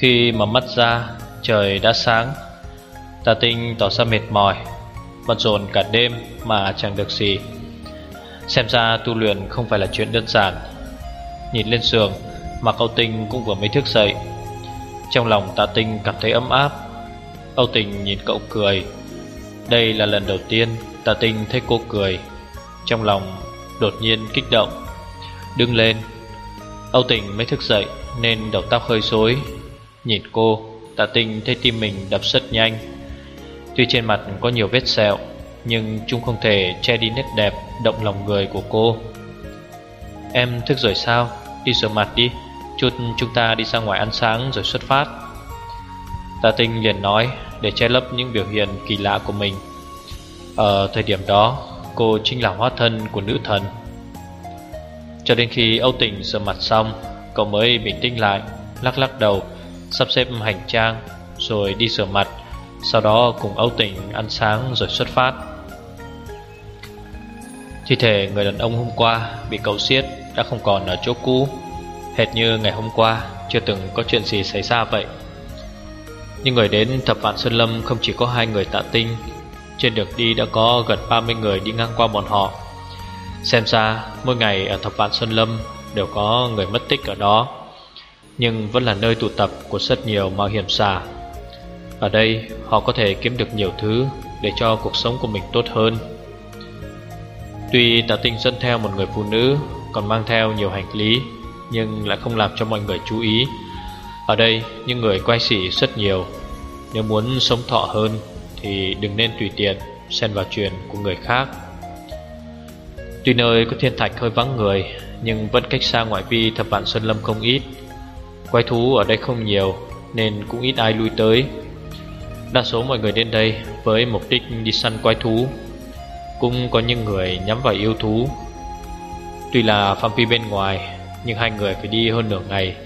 Khi mở mắt ra, Trời đã sáng. Tà tinh tỏ ra mệt mỏi, Bận rộn cả đêm mà chẳng được gì. Xem ra tu luyện không phải là chuyện đơn giản. Nhìn lên giường Mà Âu Tinh cũng vừa mới thức dậy. Trong lòng tà tinh cảm thấy ấm áp. Âu Tình nhìn cậu cười. Đây là lần đầu tiên Tà tinh thấy cô cười. Trong lòng đột nhiên kích động. Đứng lên. Âu Tình mới thức dậy Nên đầu tóc hơi rối. Nhìn cô, Tạ tinh thấy tim mình đập rất nhanh. Tuy trên mặt có nhiều vết sẹo, Nhưng chúng không thể che đi nét đẹp Động lòng người của cô. Em thức rồi sao? Đi rửa mặt đi, Chút chúng ta đi ra ngoài ăn sáng rồi xuất phát. Tạ tinh liền nói Để che lấp những biểu hiện kỳ lạ của mình. Ở thời điểm đó, Cô chính là hóa thân của nữ thần. Cho đến khi Âu Tình rửa mặt xong, Cậu mới bình tĩnh lại, Lắc lắc đầu. Sắp xếp hành trang, Rồi đi rửa mặt, Sau đó cùng Âu Tình ăn sáng rồi xuất phát. Thi thể người đàn ông hôm qua Bị cậu siết đã không còn ở chỗ cũ, Hệt như ngày hôm qua Chưa từng có chuyện gì xảy ra vậy. Nhưng người đến thập vạn Sơn Lâm Không chỉ có hai người tạ tinh, Trên đường đi đã có gần 30 người đi ngang qua bọn họ. Xem ra mỗi ngày ở thập vạn Sơn Lâm Đều có người mất tích ở đó. Nhưng vẫn là nơi tụ tập của rất nhiều mạo hiểm giả Ở đây, họ có thể kiếm được nhiều thứ Để cho cuộc sống của mình tốt hơn. Tuy tạ tinh dẫn theo một người phụ nữ, Còn mang theo nhiều hành lý, Nhưng lại không làm cho mọi người chú ý. Ở đây, những người quay xỉ rất nhiều. Nếu muốn sống thọ hơn, Thì đừng nên tùy tiện Xen vào chuyện của người khác. Tuy nơi có thiên thạch hơi vắng người, Nhưng vẫn cách xa ngoại vi thập vạn Sơn Lâm không ít. Quái thú ở đây không nhiều, Nên cũng ít ai lui tới. Đa số mọi người đến đây Với mục đích đi săn quái thú. Cũng có những người nhắm vào yêu thú. Tuy là phạm vi bên ngoài, Nhưng hai người phải đi hơn nửa ngày.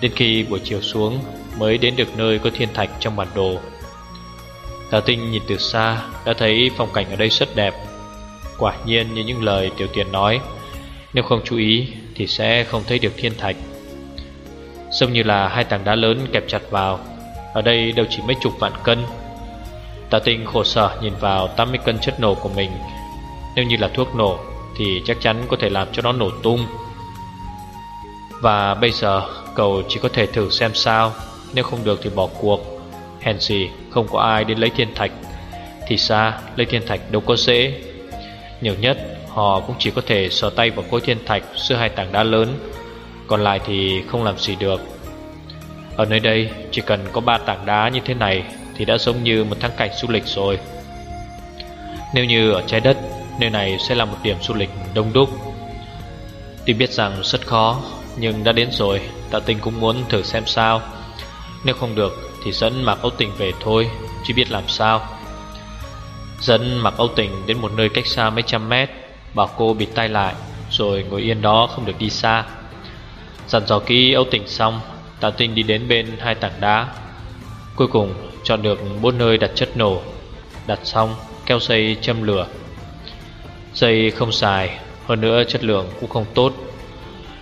Đến khi buổi chiều xuống, Mới đến được nơi có thiên thạch trong bản đồ. Tà tinh nhìn từ xa, Đã thấy phong cảnh ở đây rất đẹp. Quả nhiên như những lời tiểu tiền nói, Nếu không chú ý Thì sẽ không thấy được thiên thạch. Giống như là hai tảng đá lớn kẹp chặt vào. Ở đây đâu chỉ mấy chục vạn cân. Tà tinh khổ sở nhìn vào 80 cân chất nổ của mình. Nếu như là thuốc nổ, Thì chắc chắn có thể làm cho nó nổ tung. Và bây giờ, cậu chỉ có thể thử xem sao. Nếu không được thì bỏ cuộc. Hèn gì không có ai đến lấy thiên thạch. Thì xa, lấy thiên thạch đâu có dễ. Nhiều nhất, họ cũng chỉ có thể sờ tay vào khối thiên thạch giữa hai tảng đá lớn. Còn lại thì không làm gì được. Ở nơi đây, chỉ cần có ba tảng đá như thế này Thì đã giống như một thắng cảnh du lịch rồi. Nếu như ở trái đất, Nơi này sẽ là một điểm du lịch đông đúc. Tuy biết rằng rất khó, Nhưng đã đến rồi, Tạ tình cũng muốn thử xem sao. Nếu không được thì dẫn Mạc Âu Tình về thôi Chỉ biết làm sao. Dẫn Mạc Âu Tình đến một nơi cách xa mấy trăm mét, Bảo cô bịt tay lại, Rồi ngồi yên đó không được đi xa. Dặn dò kỹ Âu Tỉnh xong, Tạ Tinh đi đến bên hai tảng đá. Cuối cùng, chọn được bốn nơi đặt chất nổ. Đặt xong, keo dây châm lửa. Dây không xài, Hơn nữa chất lượng cũng không tốt.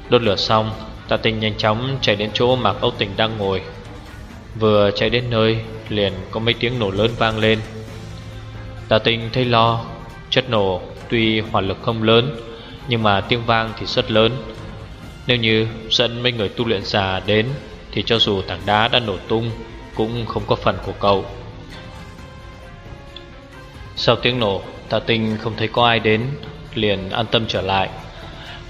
Đốt lửa xong, Tạ Tinh nhanh chóng chạy đến chỗ Mạc Âu Tỉnh đang ngồi. Vừa chạy đến nơi, Liền có mấy tiếng nổ lớn vang lên. Tạ Tinh thấy lo, Chất nổ tuy hỏa lực không lớn, Nhưng mà tiếng vang thì rất lớn. Nếu như dẫn mấy người tu luyện già đến, Thì cho dù tảng đá đã nổ tung, Cũng không có phần của cậu. Sau tiếng nổ, Tạ Tinh không thấy có ai đến, Liền an tâm trở lại.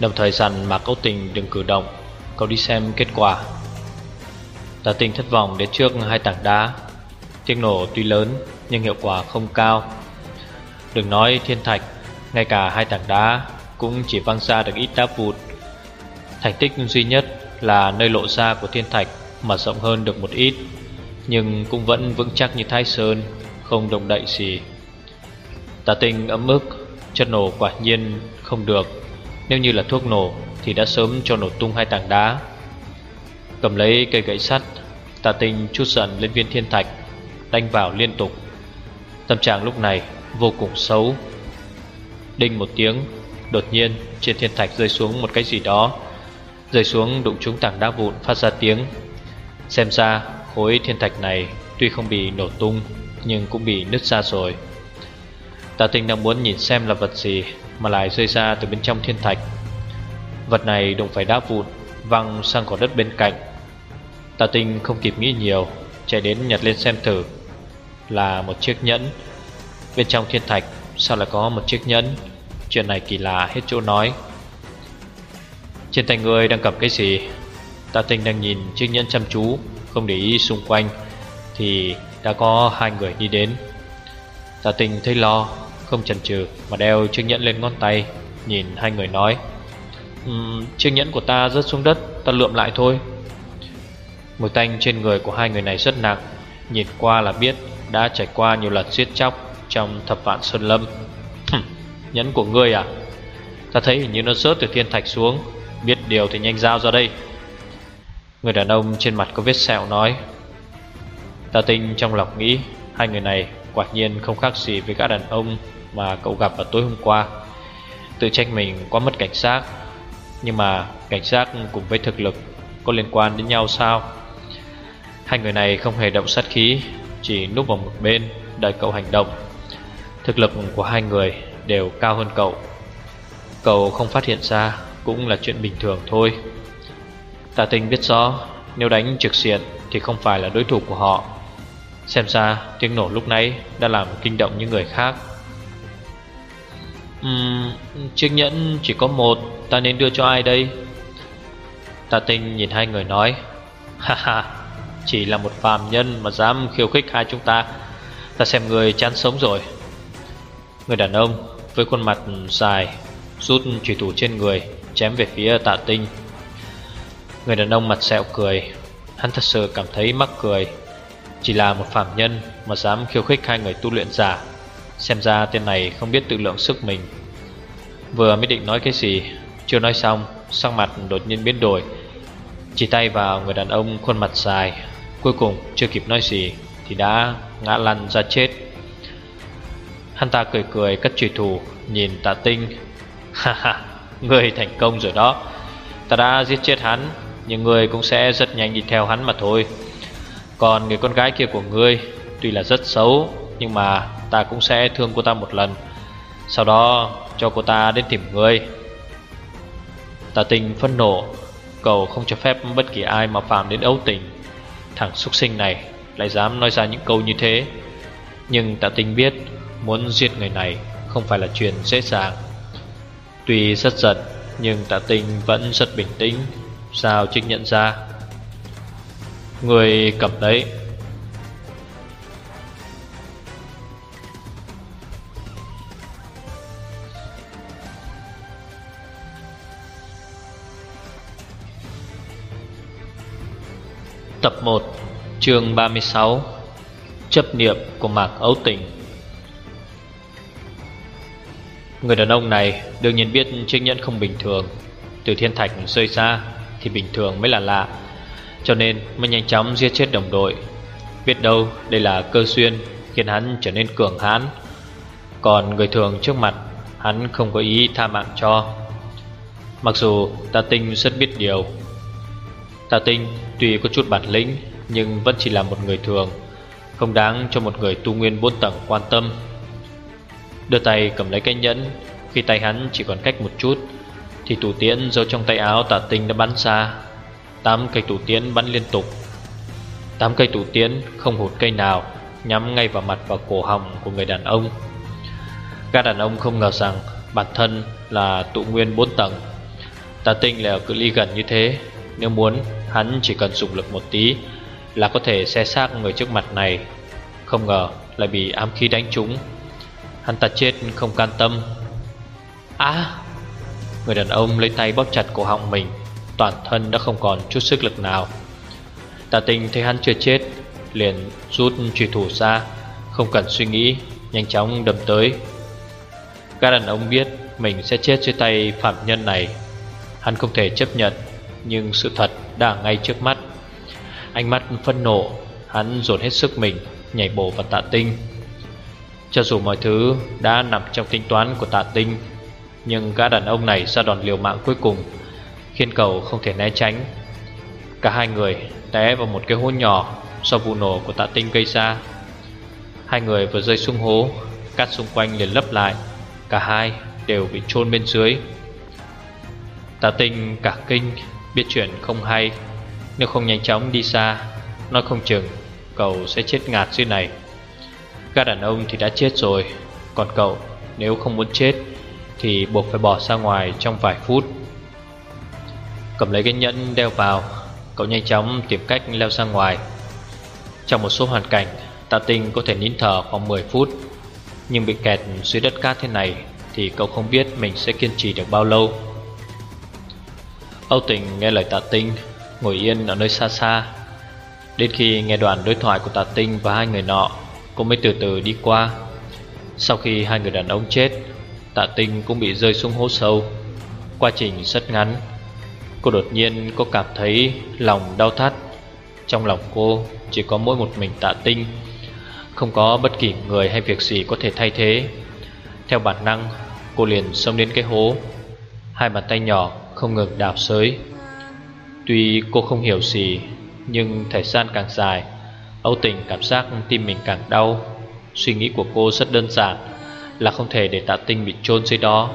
Đồng thời dặn Mạc Âu Tình đừng cử động, Cậu đi xem kết quả. Tạ Tinh thất vọng đến trước hai tảng đá. Tiếng nổ tuy lớn, Nhưng hiệu quả không cao. Đừng nói thiên thạch, Ngay cả hai tảng đá Cũng chỉ văng ra được ít đá vụt Thành tích duy nhất là nơi lộ ra của thiên thạch Mở rộng hơn được một ít, Nhưng cũng vẫn vững chắc như thái sơn, Không động đậy gì. Tà tinh ấm ức, Chất nổ quả nhiên không được. Nếu như là thuốc nổ Thì đã sớm cho nổ tung hai tảng đá. Cầm lấy cây gậy sắt, Tà tinh chút giận lên viên thiên thạch, Đánh vào liên tục. Tâm trạng lúc này vô cùng xấu. Đinh một tiếng, Đột nhiên trên thiên thạch rơi xuống một cái gì đó. Rơi xuống đụng trúng tảng đá vụn phát ra tiếng. Xem ra, khối thiên thạch này Tuy không bị nổ tung, Nhưng cũng bị nứt ra rồi. Tà tinh đang muốn nhìn xem là vật gì Mà lại rơi ra từ bên trong thiên thạch. Vật này đụng phải đá vụn, Văng sang cỏ đất bên cạnh. Tà tinh không kịp nghĩ nhiều, Chạy đến nhặt lên xem thử. Là một chiếc nhẫn. Bên trong thiên thạch, Sao lại có một chiếc nhẫn? Chuyện này kỳ lạ, hết chỗ nói. Trên tay người đang cầm cái gì? Tạ tình đang nhìn chiếc nhẫn chăm chú Không để ý xung quanh Thì đã có hai người đi đến. Tạ tình thấy lo Không chần chừ mà đeo chiếc nhẫn lên ngón tay Nhìn hai người nói um, Chiếc nhẫn của ta rớt xuống đất Ta lượm lại thôi. Mùi tanh trên người của hai người này rất nặng Nhìn qua là biết Đã trải qua nhiều lần giết chóc Trong thập vạn sơn lâm. Nhẫn của ngươi à? Ta thấy hình như nó rớt từ thiên thạch xuống. Biết điều thì nhanh giao ra đây. Người đàn ông trên mặt có vết sẹo nói. Ta tinh trong lòng nghĩ, Hai người này quả nhiên không khác gì với các đàn ông Mà cậu gặp vào tối hôm qua. Tự trách mình quá mất cảnh giác. Nhưng mà cảnh giác cùng với thực lực Có liên quan đến nhau sao? Hai người này không hề động sát khí, Chỉ núp vào một bên Đợi cậu hành động. Thực lực của hai người đều cao hơn cậu. Cậu không phát hiện ra cũng là chuyện bình thường thôi. Tà tinh biết rõ Nếu đánh trực diện thì không phải là đối thủ của họ. Xem ra tiếng nổ lúc nãy Đã làm kinh động những người khác. Uhm, Chiếc nhẫn chỉ có một Ta nên đưa cho ai đây? Tà tinh nhìn hai người nói Ha ha Chỉ là một phàm nhân mà dám khiêu khích hai chúng ta. Ta xem người chán sống rồi. Người đàn ông với khuôn mặt dài Rút chủy thủ trên người Chém về phía tạ tinh. Người đàn ông mặt sẹo cười. Hắn thật sự cảm thấy mắc cười. Chỉ là một phạm nhân Mà dám khiêu khích hai người tu luyện giả. Xem ra tên này không biết tự lượng sức mình. Vừa mới định nói cái gì, Chưa nói xong, Sắc mặt đột nhiên biến đổi. Chỉ tay vào người đàn ông khuôn mặt dài. Cuối cùng chưa kịp nói gì Thì đã ngã lăn ra chết. Hắn ta cười cười cất trùy thủ, Nhìn tạ tinh. Ha ha người thành công rồi đó. Ta đã giết chết hắn, Nhưng người cũng sẽ rất nhanh đi theo hắn mà thôi. Còn người con gái kia của ngươi, Tuy là rất xấu, Nhưng mà ta cũng sẽ thương cô ta một lần. Sau đó, cho cô ta đến tìm ngươi. Tạ tinh phân nộ, Cầu không cho phép bất kỳ ai mà phạm đến ấu tình. Thằng xuất sinh này Lại dám nói ra những câu như thế. Nhưng tạ tinh biết, Muốn giết người này không phải là chuyện dễ dàng. Tuy rất giận, Nhưng tạ tinh vẫn rất bình tĩnh. Sao trích nhận ra? Người cầm đấy. Tập 1 chương 36 Chấp niệm của Mạc Ấu Tình. Người đàn ông này đương nhiên biết chiếc nhẫn không bình thường. Từ thiên thạch rơi ra thì bình thường mới là lạ. Cho nên mới nhanh chóng giết chết đồng đội. Biết đâu đây là cơ duyên khiến hắn trở nên cường hãn. Còn người thường trước mặt, hắn không có ý tha mạng cho. Mặc dù ta Tinh rất biết điều. Ta Tinh tuy có chút bản lĩnh, Nhưng vẫn chỉ là một người thường, Không đáng cho một người tu nguyên bốn tầng quan tâm. Đưa tay cầm lấy cái nhẫn. Khi tay hắn chỉ còn cách một chút, Thì tủ tiễn giấu trong tay áo tả tinh đã bắn xa Tám cây tủ tiễn bắn liên tục. Tám cây tủ tiễn không hụt cây nào, Nhắm ngay vào mặt và cổ họng của người đàn ông. Các đàn ông không ngờ rằng Bản thân là tụ nguyên 4 tầng. Tà tinh là ở cự ly gần như thế. Nếu muốn, hắn chỉ cần dùng lực một tí Là có thể xe xác người trước mặt này. Không ngờ lại bị ám khí đánh trúng. Hắn ta chết không can tâm. Á, Người đàn ông lấy tay bóp chặt cổ họng mình, Toàn thân đã không còn chút sức lực nào. Tà tình thấy hắn chưa chết, Liền rút truy thủ ra, Không cần suy nghĩ, Nhanh chóng đâm tới. Các đàn ông biết Mình sẽ chết dưới tay phạm nhân này. Hắn không thể chấp nhận, Nhưng sự thật đã ngay trước mắt. Ánh mắt phân nộ, Hắn dồn hết sức mình, Nhảy bổ vào tạ tinh. Cho dù mọi thứ đã nằm trong tính toán của tạ tinh, Nhưng gã đàn ông này ra đòn liều mạng cuối cùng, Khiến cầu không thể né tránh. Cả hai người té vào một cái hố nhỏ Do vụ nổ của tạ tinh gây ra. Hai người vừa rơi xuống hố, Cát xung quanh liền lấp lại, Cả hai đều bị chôn bên dưới. Tạ tinh cả kinh, Biết chuyện không hay. Nếu không nhanh chóng đi xa, Nói không chừng cậu sẽ chết ngạt dưới này. Các đàn ông thì đã chết rồi. Còn cậu, nếu không muốn chết, Thì buộc phải bỏ ra ngoài trong vài phút. Cầm lấy cái nhẫn đeo vào, Cậu nhanh chóng tìm cách leo ra ngoài. Trong một số hoàn cảnh Tạ tinh có thể nín thở khoảng 10 phút. Nhưng bị kẹt dưới đất cát thế này Thì cậu không biết mình sẽ kiên trì được bao lâu. Âu tình nghe lời tạ tinh, Ngồi yên ở nơi xa xa. Đến khi nghe đoàn đối thoại của tạ tinh và hai người nọ Cô mới từ từ đi qua. Sau khi hai người đàn ông chết, Tạ tinh cũng bị rơi xuống hố sâu. Quá trình rất ngắn. Cô đột nhiên có cảm thấy lòng đau thắt. Trong lòng cô chỉ có mỗi một mình tạ tinh. Không có bất kỳ người hay việc gì có thể thay thế. Theo bản năng, cô liền xông đến cái hố. Hai bàn tay nhỏ không ngừng đào sới. Tuy cô không hiểu gì, Nhưng thời gian càng dài Âu tình cảm giác tim mình càng đau. Suy nghĩ của cô rất đơn giản, Là không thể để tạ tinh bị chôn dưới đó.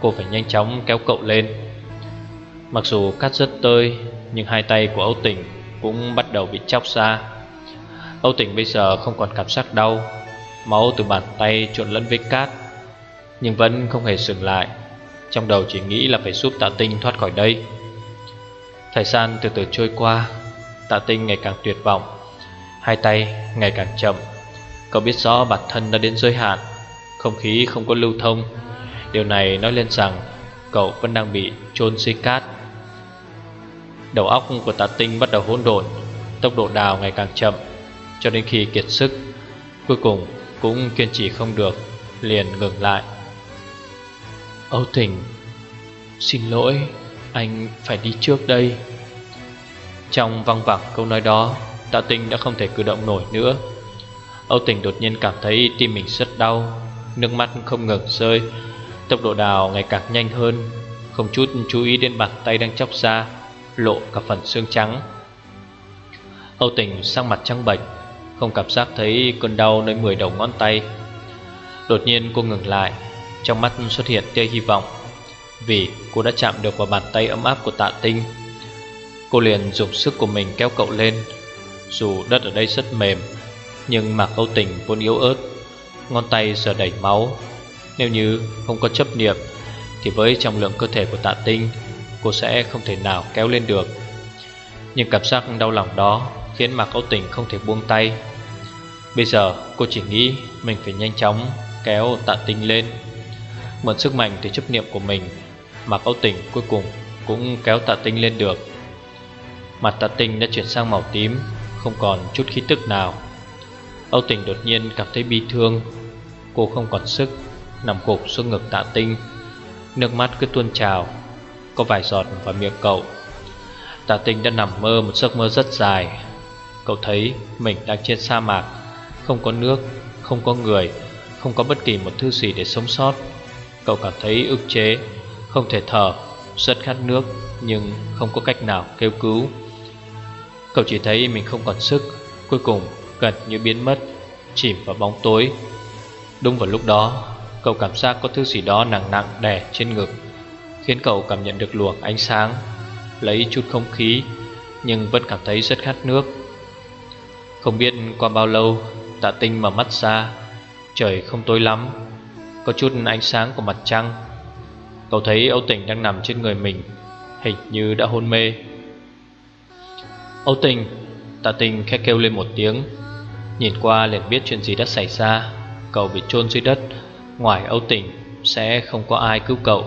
Cô phải nhanh chóng kéo cậu lên. Mặc dù cắt rất tơi, Nhưng hai tay của Âu Tình cũng bắt đầu bị chóc ra. Âu Tình bây giờ không còn cảm giác đau. Máu từ bàn tay trộn lẫn với cát, Nhưng vẫn không hề dừng lại. Trong đầu chỉ nghĩ là phải giúp tạ tinh thoát khỏi đây. Thời gian từ từ trôi qua, Tạ tinh ngày càng tuyệt vọng. Hai tay ngày càng chậm. Cậu biết rõ bản thân đã đến giới hạn Không khí không có lưu thông. Điều này nói lên rằng Cậu vẫn đang bị chôn dưới cát. Đầu óc của tạ tinh bắt đầu hỗn độn Tốc độ đào ngày càng chậm Cho đến khi kiệt sức Cuối cùng cũng kiên trì không được Liền ngừng lại. Âu Thịnh, Xin lỗi Anh phải đi trước đây. Trong văng vẳng câu nói đó Tạ tinh đã không thể cử động nổi nữa. Âu Tình đột nhiên cảm thấy tim mình rất đau, Nước mắt không ngừng rơi. Tốc độ đào ngày càng nhanh hơn, Không chút chú ý đến bàn tay đang chóc ra, lộ cả phần xương trắng. Âu tình sang mặt trắng bệch, Không cảm giác thấy cơn đau nơi 10 đầu ngón tay. Đột nhiên cô ngừng lại, Trong mắt xuất hiện tia hy vọng, Vì cô đã chạm được vào bàn tay ấm áp của tạ tinh. Cô liền dùng sức của mình kéo cậu lên dù đất ở đây rất mềm, Nhưng mà câu tình vốn yếu ớt. Ngón tay giờ đẩy máu. Nếu như không có chấp niệm, Thì với trọng lượng cơ thể của tạ tinh, cô sẽ không thể nào kéo lên được. Nhưng cảm giác đau lòng đó khiến mà câu Tình không thể buông tay. Bây giờ cô chỉ nghĩ mình phải nhanh chóng kéo tạ tinh lên. Mượn sức mạnh từ chấp niệm của mình Mà câu Tình cuối cùng cũng kéo tạ tinh lên được. Mặt tạ tinh đã chuyển sang màu tím. Không còn chút khí tức nào. Âu Tình đột nhiên cảm thấy bi thương. Cô không còn sức Nằm gục xuống ngực tạ tinh. Nước mắt cứ tuôn trào có vài giọt vào miệng cậu. Tạ tinh đã nằm mơ một giấc mơ rất dài. Cậu thấy mình đang trên sa mạc Không có nước, không có người Không có bất kỳ một thứ gì để sống sót. Cậu cảm thấy ức chế Không thể thở, rất khát nước Nhưng không có cách nào kêu cứu. Cậu chỉ thấy mình không còn sức, Cuối cùng gần như biến mất, Chìm vào bóng tối. Đúng vào lúc đó, Cậu cảm giác có thứ gì đó nặng nặng đè trên ngực, Khiến cậu cảm nhận được luồng ánh sáng, Lấy chút không khí, Nhưng vẫn cảm thấy rất khát nước. Không biết qua bao lâu, Tạ tinh mở mắt ra, Trời không tối lắm, Có chút ánh sáng của mặt trăng. Cậu thấy Âu Tình đang nằm trên người mình, Hình như đã hôn mê. Âu Tình Tạ tinh khẽ kêu lên một tiếng. Nhìn qua liền biết chuyện gì đã xảy ra. Cậu bị chôn dưới đất. Ngoài Âu Tình Sẽ không có ai cứu cậu.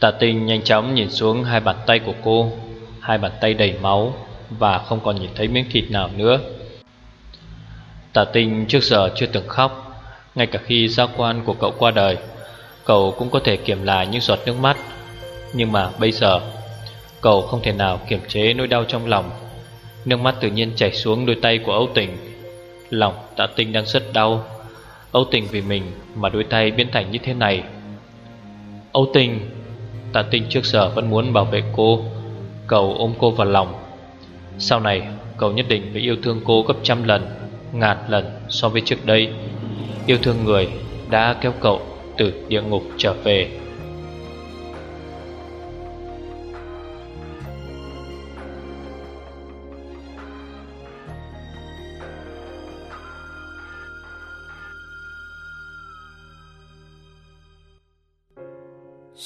Tạ tinh nhanh chóng nhìn xuống hai bàn tay của cô. Hai bàn tay đầy máu Và không còn nhìn thấy miếng thịt nào nữa. Tạ tinh trước giờ chưa từng khóc. Ngay cả khi gia quan của cậu qua đời, Cậu cũng có thể kiềm lại những giọt nước mắt. Nhưng mà bây giờ Cậu không thể nào kiềm chế nỗi đau trong lòng. Nước mắt tự nhiên chảy xuống đôi tay của Âu Tình. Lòng tạ tinh đang rất đau. Âu Tình vì mình mà đôi tay biến thành như thế này. Âu Tình Tạ tinh trước giờ vẫn muốn bảo vệ cô. Cậu ôm cô vào lòng. Sau này cậu nhất định phải yêu thương cô gấp trăm lần, Ngàn lần so với trước đây. Yêu thương người đã kéo cậu từ địa ngục trở về.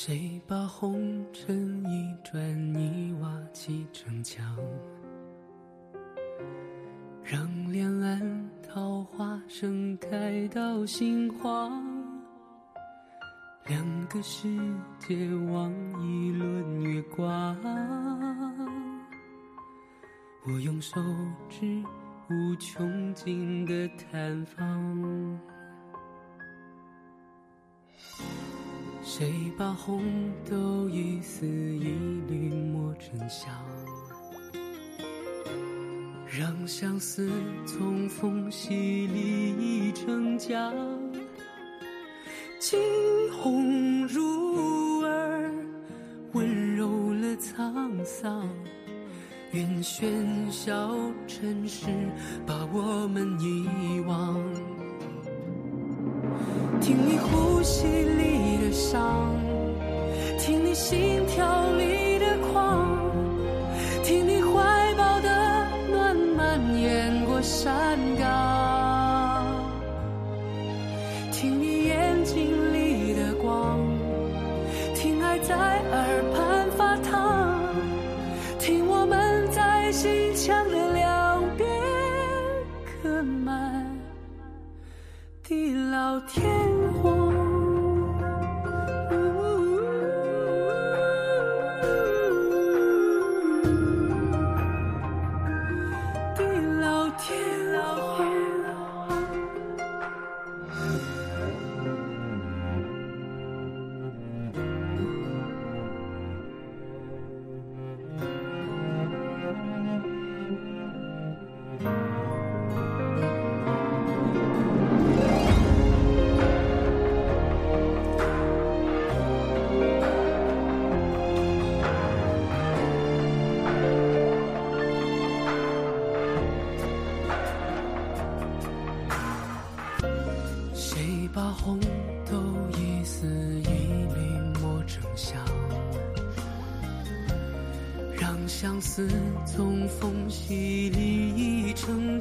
谁把红尘一砖一瓦砌成墙？让两岸桃花盛开到心慌。两个世界望一轮月光。我用手指无穷尽的探访。谁把红豆一丝一缕磨成香，让相思从缝隙里溢成江。惊鸿入耳，温柔了沧桑。愿喧嚣尘世把我们遗忘。听你呼吸里伤，听你心跳里的狂，听你怀抱的暖蔓延过山岗，听你眼睛里的光，听爱在耳畔发烫，听我们在心墙的两边刻满地老天。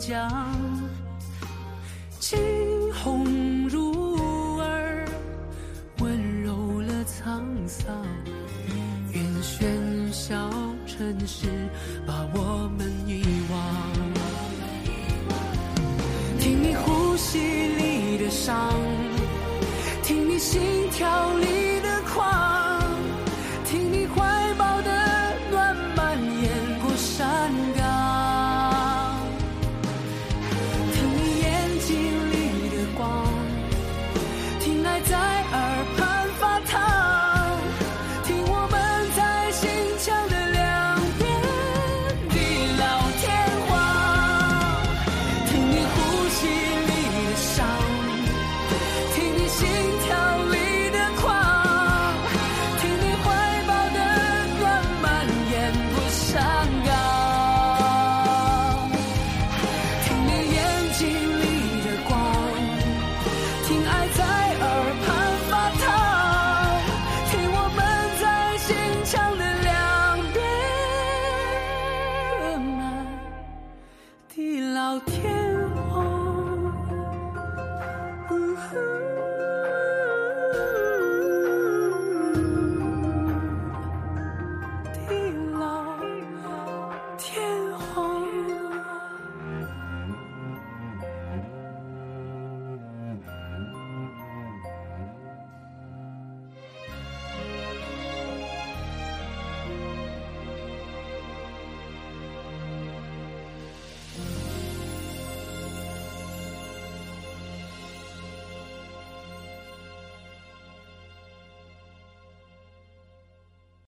浆，惊鸿入耳，温柔了沧桑。愿喧嚣尘世把我们遗忘。听你呼吸里的伤，听你心跳里